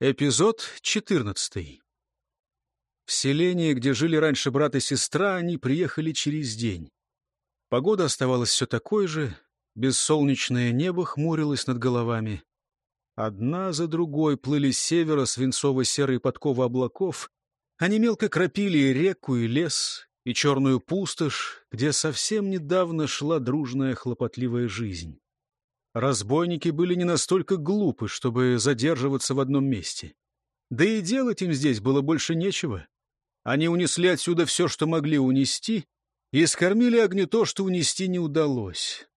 Эпизод 14. В селение, где жили раньше брат и сестра, они приехали через день. Погода оставалась все такой же, бессолнечное небо хмурилось над головами. Одна за другой плыли с севера свинцово-серые подковы облаков. Они мелко кропили и реку, и лес, и черную пустошь, где совсем недавно шла дружная хлопотливая жизнь. Разбойники были не настолько глупы, чтобы задерживаться в одном месте. Да и делать им здесь было больше нечего. Они унесли отсюда все, что могли унести, и скормили огню то, что унести не удалось.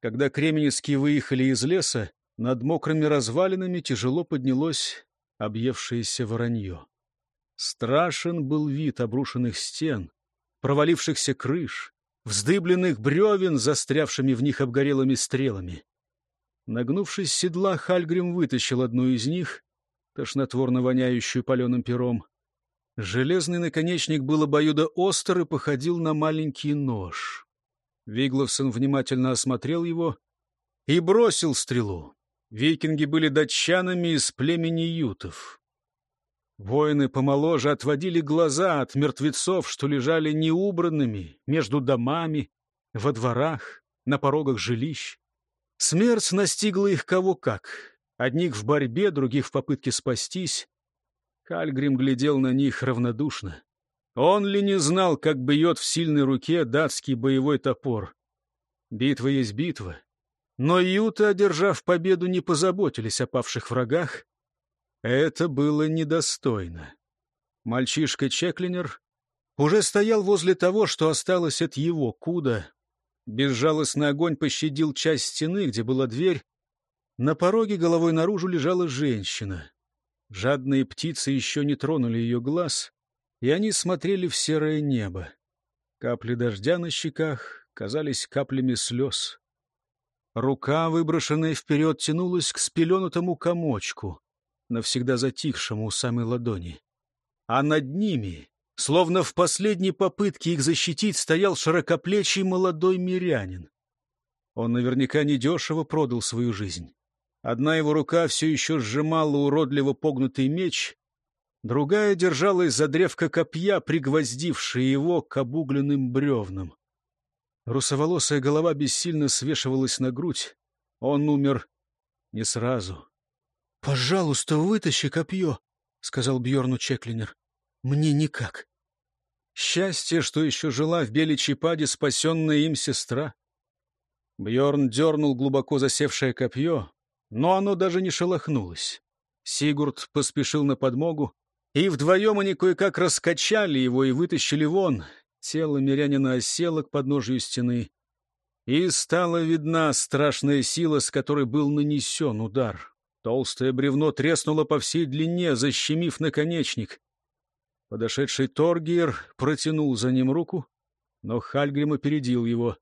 Когда кременецкие выехали из леса, над мокрыми развалинами тяжело поднялось объевшееся воронье. Страшен был вид обрушенных стен, провалившихся крыш, вздыбленных бревен, застрявшими в них обгорелыми стрелами. Нагнувшись с седла, Хальгрим вытащил одну из них, тошнотворно воняющую паленым пером. Железный наконечник был обоюдо остр и походил на маленький нож. Вигловсон внимательно осмотрел его и бросил стрелу. Викинги были датчанами из племени ютов. Воины помоложе отводили глаза от мертвецов, что лежали неубранными между домами, во дворах, на порогах жилищ. Смерть настигла их кого как. Одних в борьбе, других в попытке спастись. Кальгрим глядел на них равнодушно. Он ли не знал, как бьет в сильной руке датский боевой топор? Битва есть битва. Но юты, одержав победу, не позаботились о павших врагах. Это было недостойно. Мальчишка Чеклинер уже стоял возле того, что осталось от его куда, Безжалостный огонь пощадил часть стены, где была дверь. На пороге головой наружу лежала женщина. Жадные птицы еще не тронули ее глаз, и они смотрели в серое небо. Капли дождя на щеках казались каплями слез. Рука, выброшенная вперед, тянулась к спеленутому комочку, навсегда затихшему у самой ладони. А над ними Словно в последней попытке их защитить стоял широкоплечий молодой мирянин. Он наверняка недешево продал свою жизнь. Одна его рука все еще сжимала уродливо погнутый меч, другая держалась за древко копья, пригвоздившее его к обугленным бревнам. Русоволосая голова бессильно свешивалась на грудь. Он умер не сразу. — Пожалуйста, вытащи копье, — сказал Бьорну Чеклинер. Мне никак. Счастье, что еще жила в беличьей спасенная им сестра. Бьорн дернул глубоко засевшее копье, но оно даже не шелохнулось. Сигурд поспешил на подмогу, и вдвоем они кое-как раскачали его и вытащили вон. Тело мирянина осело к подножию стены, и стала видна страшная сила, с которой был нанесен удар. Толстое бревно треснуло по всей длине, защемив наконечник. Подошедший Торгиер протянул за ним руку, но Хальгрим опередил его.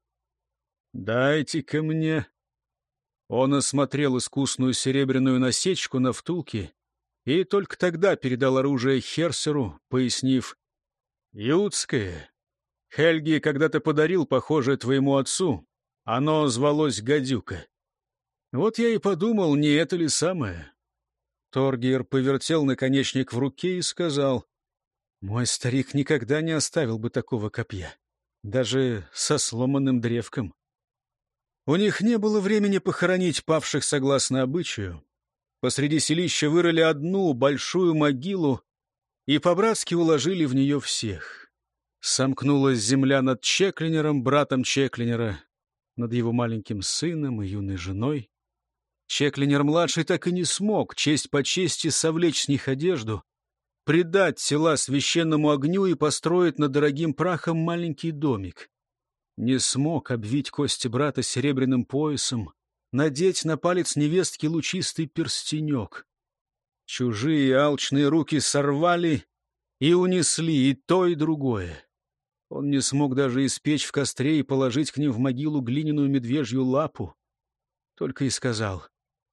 «Дайте-ка мне...» Он осмотрел искусную серебряную насечку на втулке и только тогда передал оружие Херсеру, пояснив. «Ютское. Хельги когда-то подарил похожее твоему отцу. Оно звалось Гадюка. Вот я и подумал, не это ли самое?» Торгиер повертел наконечник в руке и сказал. Мой старик никогда не оставил бы такого копья, даже со сломанным древком. У них не было времени похоронить павших согласно обычаю. Посреди селища вырыли одну большую могилу и по-братски уложили в нее всех. Сомкнулась земля над Чеклинером, братом Чеклинера, над его маленьким сыном и юной женой. Чеклинер-младший так и не смог честь по чести совлечь с них одежду, предать тела священному огню и построить над дорогим прахом маленький домик. Не смог обвить кости брата серебряным поясом, надеть на палец невестки лучистый перстенек. Чужие алчные руки сорвали и унесли и то, и другое. Он не смог даже испечь в костре и положить к ним в могилу глиняную медвежью лапу. Только и сказал,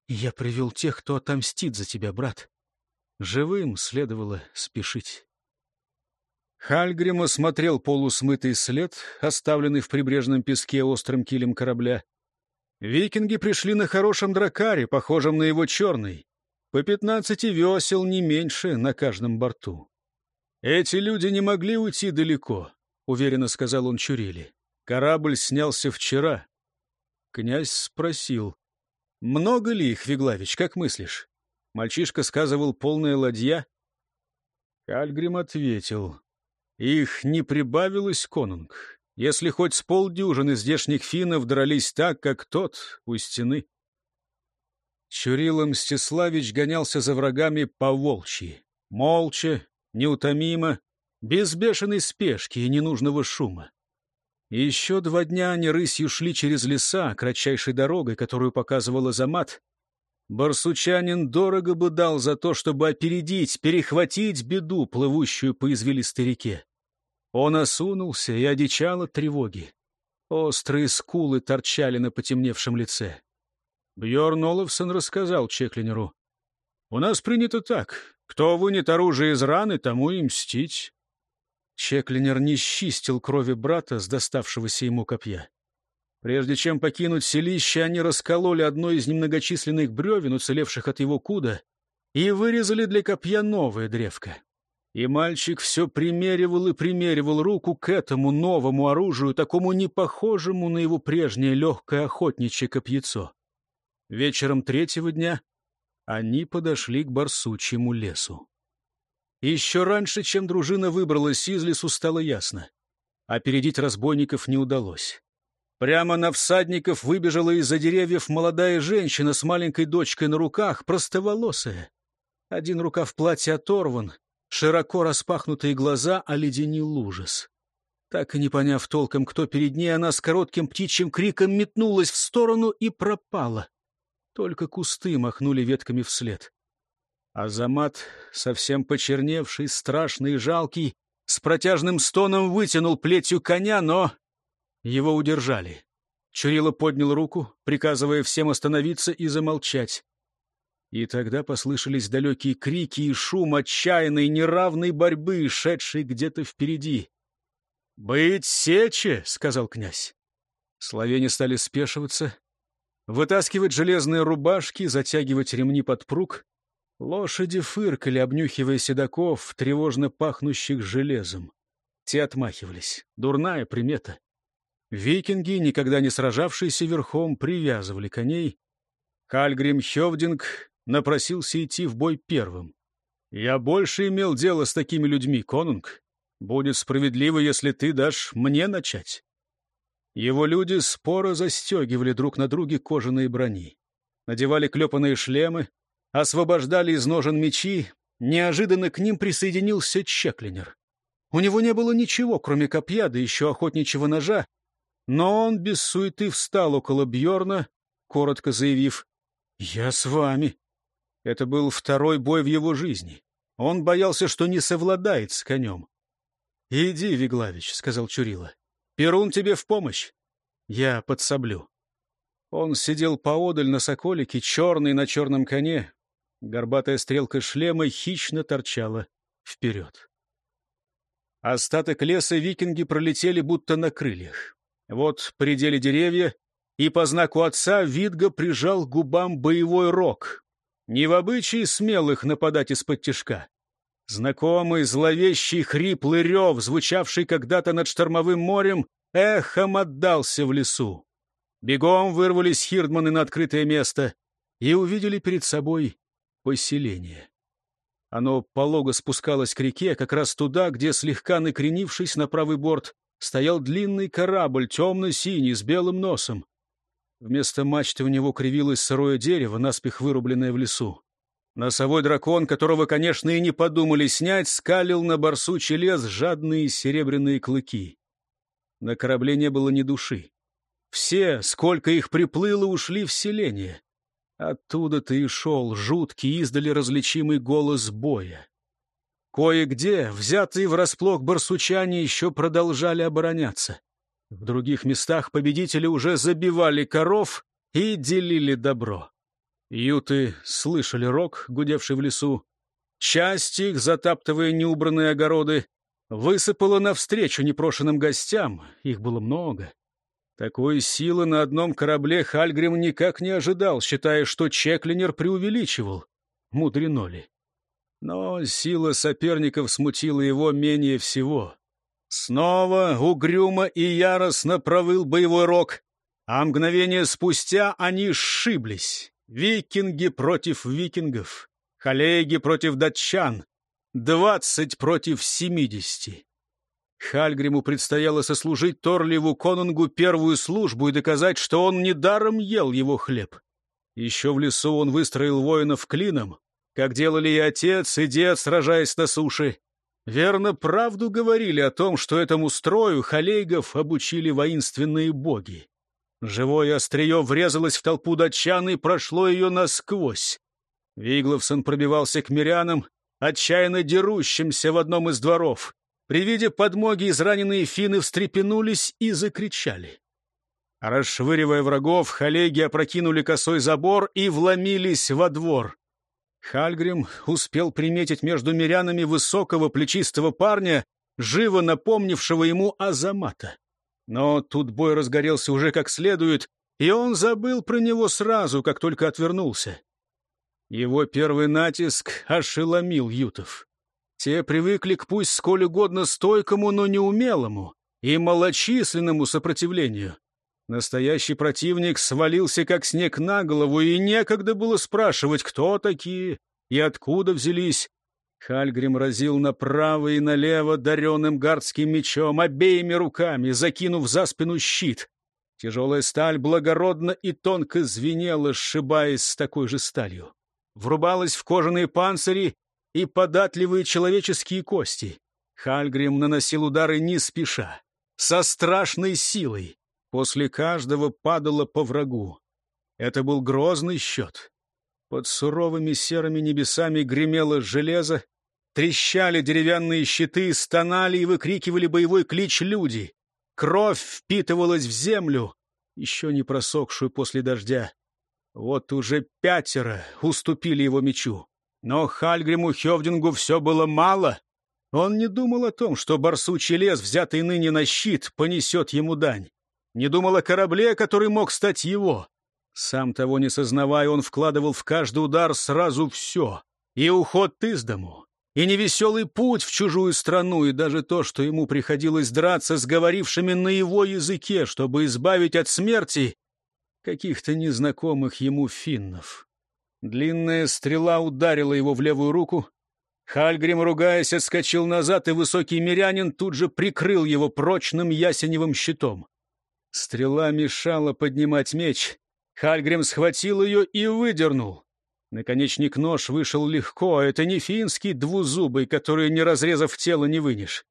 «Я привел тех, кто отомстит за тебя, брат. Живым следовало спешить. Хальгрим осмотрел полусмытый след, оставленный в прибрежном песке острым килем корабля. Викинги пришли на хорошем дракаре, похожем на его черный. По пятнадцати весел не меньше на каждом борту. «Эти люди не могли уйти далеко», — уверенно сказал он Чурили. «Корабль снялся вчера». Князь спросил, «Много ли их, Виглавич, как мыслишь?» Мальчишка сказывал полная ладья. Кальгрим ответил, «Их не прибавилось, конунг, если хоть с полдюжины здешних финнов дрались так, как тот у стены». Чурила Мстиславич гонялся за врагами по волчьи, молча, неутомимо, без бешеной спешки и ненужного шума. Еще два дня они рысью шли через леса, кратчайшей дорогой, которую показывал Азамат. Барсучанин дорого бы дал за то, чтобы опередить, перехватить беду, плывущую по извилистой реке. Он осунулся и одичал от тревоги. Острые скулы торчали на потемневшем лице. Бьорн Олафсон рассказал Чеклинеру. «У нас принято так. Кто вынет оружие из раны, тому и мстить». Чеклинер не счистил крови брата с доставшегося ему копья. Прежде чем покинуть селище, они раскололи одно из немногочисленных бревен, уцелевших от его куда, и вырезали для копья новое древко. И мальчик все примеривал и примеривал руку к этому новому оружию, такому непохожему на его прежнее легкое охотничье копьецо. Вечером третьего дня они подошли к барсучьему лесу. Еще раньше, чем дружина выбралась из лесу, стало ясно. Опередить разбойников не удалось. Прямо на всадников выбежала из-за деревьев молодая женщина с маленькой дочкой на руках, простоволосая. Один рукав платья оторван, широко распахнутые глаза оледенил ужас. Так и не поняв толком, кто перед ней, она с коротким птичьим криком метнулась в сторону и пропала. Только кусты махнули ветками вслед. Азамат, совсем почерневший, страшный и жалкий, с протяжным стоном вытянул плетью коня, но его удержали. Чурила поднял руку, приказывая всем остановиться и замолчать. И тогда послышались далекие крики и шум отчаянной неравной борьбы, шедшей где-то впереди. «Быть сече!» — сказал князь. Словени стали спешиваться, вытаскивать железные рубашки, затягивать ремни под пруг. Лошади фыркали, обнюхивая седаков, тревожно пахнущих железом. Те отмахивались. Дурная примета. Викинги, никогда не сражавшиеся верхом, привязывали коней. Хальгрим Хевдинг напросился идти в бой первым. «Я больше имел дело с такими людьми, конунг. Будет справедливо, если ты дашь мне начать». Его люди споро застегивали друг на друге кожаные брони, надевали клепанные шлемы, освобождали из ножен мечи. Неожиданно к ним присоединился Чеклинер. У него не было ничего, кроме копья, да еще охотничьего ножа, но он без суеты встал около Бьорна, коротко заявив «Я с вами». Это был второй бой в его жизни. Он боялся, что не совладает с конем. «Иди, Виглавич», — сказал Чурила. Перун тебе в помощь. Я подсоблю. Он сидел поодаль на соколике, черный на черном коне. Горбатая стрелка шлема хищно торчала вперед. Остаток леса викинги пролетели будто на крыльях. Вот предели деревья, и по знаку отца Видга прижал губам боевой рог. Не в обычае смелых нападать из-под тишка. Знакомый зловещий хриплый рев, звучавший когда-то над штормовым морем, эхом отдался в лесу. Бегом вырвались хирдманы на открытое место и увидели перед собой поселение. Оно полого спускалось к реке, как раз туда, где, слегка накренившись на правый борт, стоял длинный корабль, темно-синий, с белым носом. Вместо мачты у него кривилось сырое дерево, наспех вырубленное в лесу. Носовой дракон, которого, конечно, и не подумали снять, скалил на барсучий лес жадные серебряные клыки. На корабле не было ни души. Все, сколько их приплыло, ушли в селение. Оттуда-то и шел жуткий, издали различимый голос боя. Кое-где, взятые врасплох барсучане, еще продолжали обороняться. В других местах победители уже забивали коров и делили добро. Юты слышали рок, гудевший в лесу. Часть их, затаптывая неубранные огороды, высыпала навстречу непрошенным гостям. Их было много. Такой силы на одном корабле Хальгрим никак не ожидал, считая, что Чеклинер преувеличивал. мудрено ли. Но сила соперников смутила его менее всего. Снова угрюмо и яростно провыл боевой рог, а мгновение спустя они сшиблись. Викинги против викингов, халейги против датчан, двадцать против семидесяти. Хальгриму предстояло сослужить Торливу Конунгу первую службу и доказать, что он недаром ел его хлеб. Еще в лесу он выстроил воинов клином, как делали и отец, и дед, сражаясь на суше. Верно, правду говорили о том, что этому строю халейгов обучили воинственные боги. Живое острие врезалось в толпу датчан и прошло ее насквозь. Вигловсон пробивался к мирянам, отчаянно дерущимся в одном из дворов. При виде подмоги израненные финны встрепенулись и закричали. Расшвыривая врагов, халеги опрокинули косой забор и вломились во двор. Хальгрим успел приметить между мирянами высокого плечистого парня, живо напомнившего ему Азамата. Но тут бой разгорелся уже как следует, и он забыл про него сразу, как только отвернулся. Его первый натиск ошеломил ютов. Те привыкли к пусть сколь угодно стойкому, но неумелому и малочисленному сопротивлению. Настоящий противник свалился как снег на голову, и некогда было спрашивать, кто такие и откуда взялись. Хальгрим разил направо и налево даренным гардским мечом, обеими руками, закинув за спину щит. Тяжелая сталь благородно и тонко звенела, сшибаясь с такой же сталью. Врубалась в кожаные панцири и податливые человеческие кости. Хальгрим наносил удары не спеша, со страшной силой. После каждого падало по врагу. Это был грозный счет. Под суровыми серыми небесами гремело железо, трещали деревянные щиты, стонали и выкрикивали боевой клич люди. Кровь впитывалась в землю, еще не просохшую после дождя. Вот уже пятеро уступили его мечу. Но Хальгриму Хевдингу все было мало. Он не думал о том, что барсучий лес, взятый ныне на щит, понесет ему дань. Не думал о корабле, который мог стать его. Сам того не сознавая, он вкладывал в каждый удар сразу все. И уход из дому, и невеселый путь в чужую страну, и даже то, что ему приходилось драться с говорившими на его языке, чтобы избавить от смерти каких-то незнакомых ему финнов. Длинная стрела ударила его в левую руку. Хальгрим, ругаясь, отскочил назад, и высокий мирянин тут же прикрыл его прочным ясеневым щитом. Стрела мешала поднимать меч. Хальгрим схватил ее и выдернул. Наконечник нож вышел легко, а это не финский двузубый, который, не разрезав тело, не вынешь.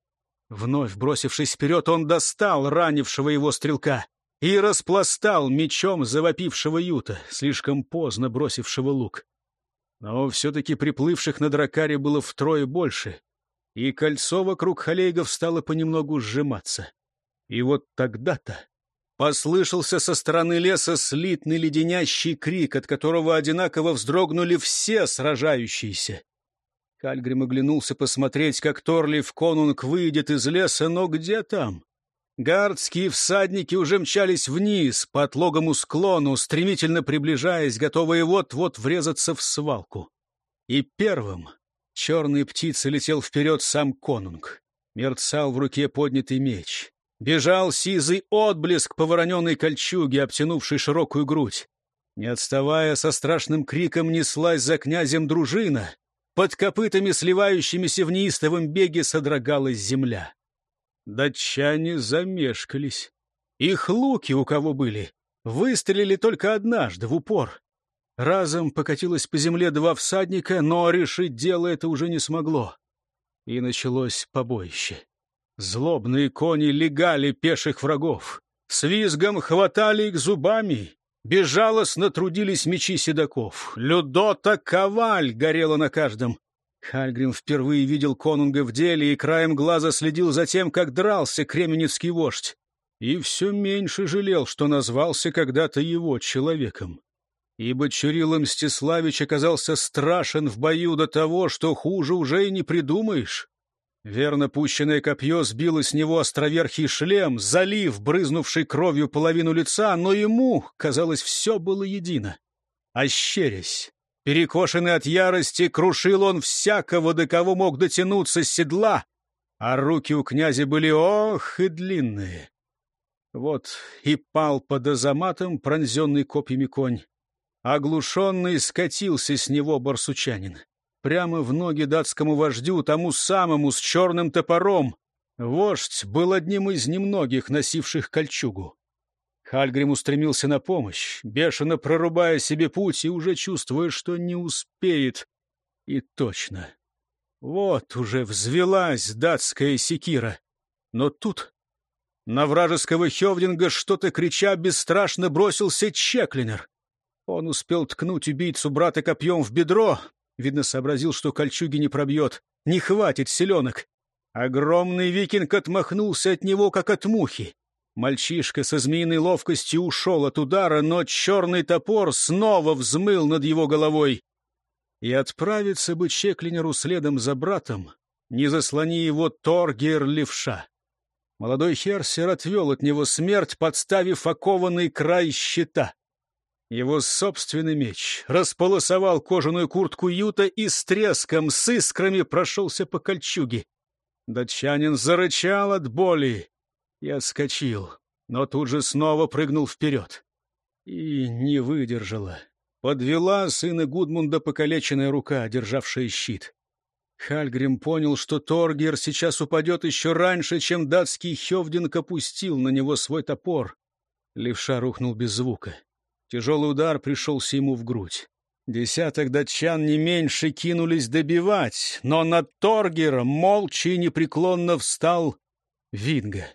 Вновь бросившись вперед, он достал ранившего его стрелка и распластал мечом завопившего юта, слишком поздно бросившего лук. Но все-таки приплывших на дракаре было втрое больше, и кольцо вокруг халейгов стало понемногу сжиматься. И вот тогда-то послышался со стороны леса слитный леденящий крик, от которого одинаково вздрогнули все сражающиеся. Кальгрим оглянулся посмотреть, как Торлив Конунг выйдет из леса, но где там? Гардские всадники уже мчались вниз по отлогому склону, стремительно приближаясь, готовые вот-вот врезаться в свалку. И первым черной птицей летел вперед сам конунг. Мерцал в руке поднятый меч. Бежал сизый отблеск по вороненой кольчуге, обтянувшей широкую грудь. Не отставая, со страшным криком неслась за князем дружина. Под копытами, сливающимися в неистовом беге, содрогалась земля. Датчане замешкались. Их луки у кого были, выстрелили только однажды, в упор. Разом покатилось по земле два всадника, но решить дело это уже не смогло. И началось побоище. Злобные кони легали пеших врагов, с визгом хватали их зубами, безжалостно трудились мечи седаков. Людота коваль горела на каждом. Хальгрим впервые видел конунга в деле и краем глаза следил за тем, как дрался кременецкий вождь. И все меньше жалел, что назвался когда-то его человеком. Ибо Чурила Мстиславич оказался страшен в бою до того, что хуже уже и не придумаешь. Верно пущенное копье сбило с него островерхий шлем, залив брызнувший кровью половину лица, но ему, казалось, все было едино. Ощерясь, Перекошенный от ярости, крушил он всякого, до кого мог дотянуться с седла, а руки у князя были ох и длинные. Вот и пал под азаматом пронзенный копьями конь. Оглушенный скатился с него барсучанин. Прямо в ноги датскому вождю, тому самому с черным топором. Вождь был одним из немногих, носивших кольчугу. Хальгрим устремился на помощь, бешено прорубая себе путь и уже чувствуя, что не успеет. И точно. Вот уже взвелась датская секира. Но тут на вражеского Хевдинга что-то крича бесстрашно бросился Чеклинер. Он успел ткнуть убийцу брата копьем в бедро. Видно, сообразил, что кольчуги не пробьет. Не хватит селенок. Огромный викинг отмахнулся от него, как от мухи. Мальчишка со змеиной ловкостью ушел от удара, но черный топор снова взмыл над его головой. И отправиться бы Чеклинеру следом за братом, не заслони его Торгер левша. Молодой Херсер отвел от него смерть, подставив окованный край щита. Его собственный меч располосовал кожаную куртку Юта и с треском, с искрами прошелся по кольчуге. Датчанин зарычал от боли и отскочил, но тут же снова прыгнул вперед. И не выдержала. Подвела сына Гудмунда покалеченная рука, державшая щит. Хальгрим понял, что Торгер сейчас упадет еще раньше, чем датский Хевдинг опустил на него свой топор. Левша рухнул без звука. Тяжелый удар пришелся ему в грудь. Десяток датчан не меньше кинулись добивать, но над Торгером молча и непреклонно встал Винга.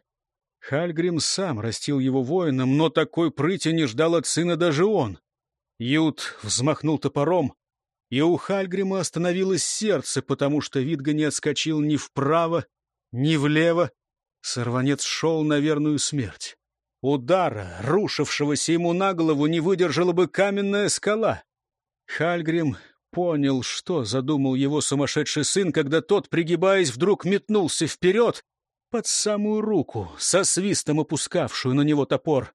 Хальгрим сам растил его воином, но такой прыти не ждал от сына даже он. Ют взмахнул топором, и у Хальгрима остановилось сердце, потому что Видга не отскочил ни вправо, ни влево. Сорванец шел на верную смерть. Удара, рушившегося ему на голову, не выдержала бы каменная скала. Хальгрим понял, что задумал его сумасшедший сын, когда тот, пригибаясь, вдруг метнулся вперед под самую руку, со свистом опускавшую на него топор,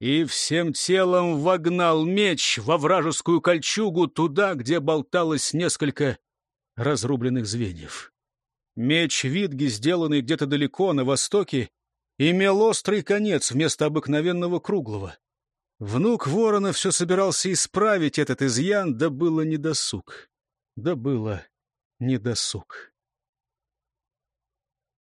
и всем телом вогнал меч во вражескую кольчугу туда, где болталось несколько разрубленных звеньев. Меч Витги, сделанный где-то далеко, на востоке, имел острый конец вместо обыкновенного круглого. Внук ворона все собирался исправить этот изъян, да было недосуг. Да было недосуг.